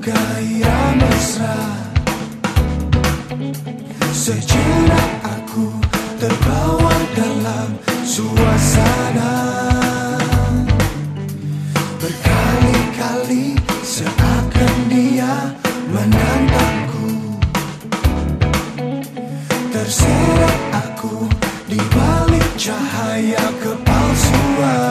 gaya mesra. Sejenak aku terbawa dalam suasana. Berkali-kali seakan dia menantangku. Terseret aku di balik cahaya kepalsuan.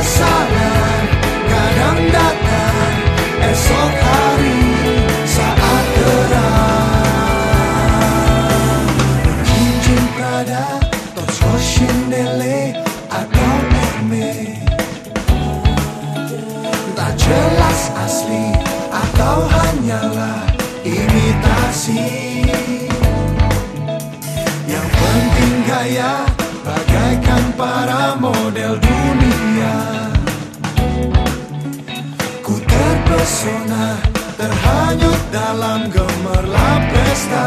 berpasangan kadang datang esok hari saat terang. Cincin Prada Tosco Chanel atau Hermes tak jelas asli atau hanyalah imitasi. Yang penting gaya bagaikan para model di Ku terpesona terhanyut dalam gemerlap pesta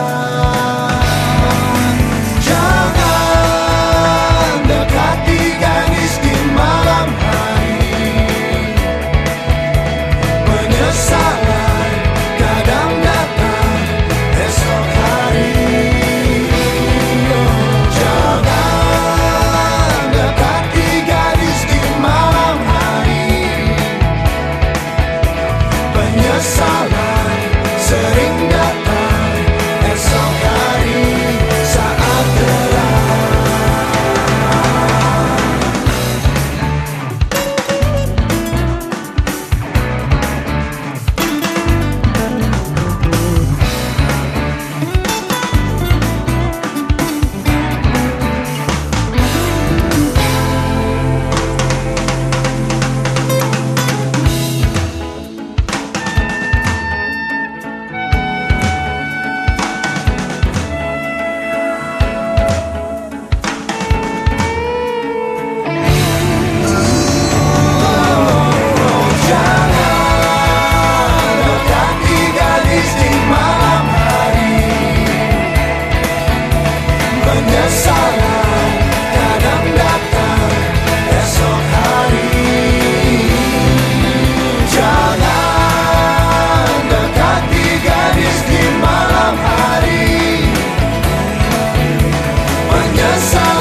side.